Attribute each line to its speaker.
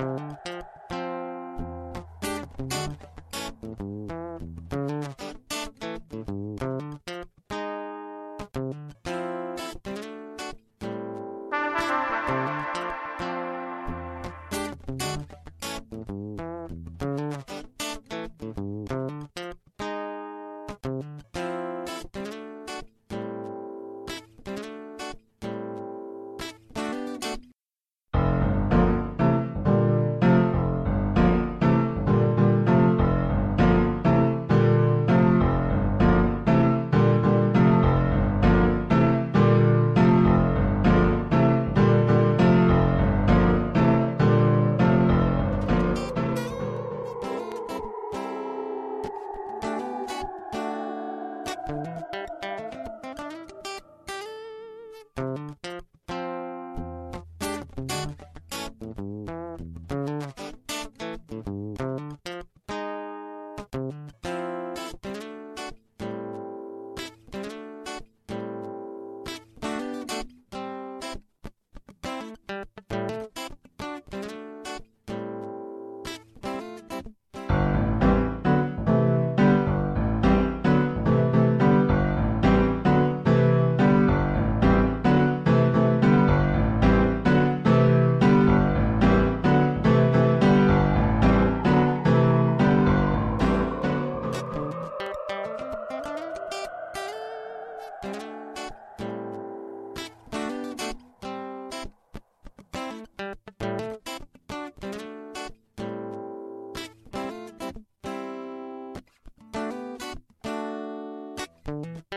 Speaker 1: Thank you. Thank you. you.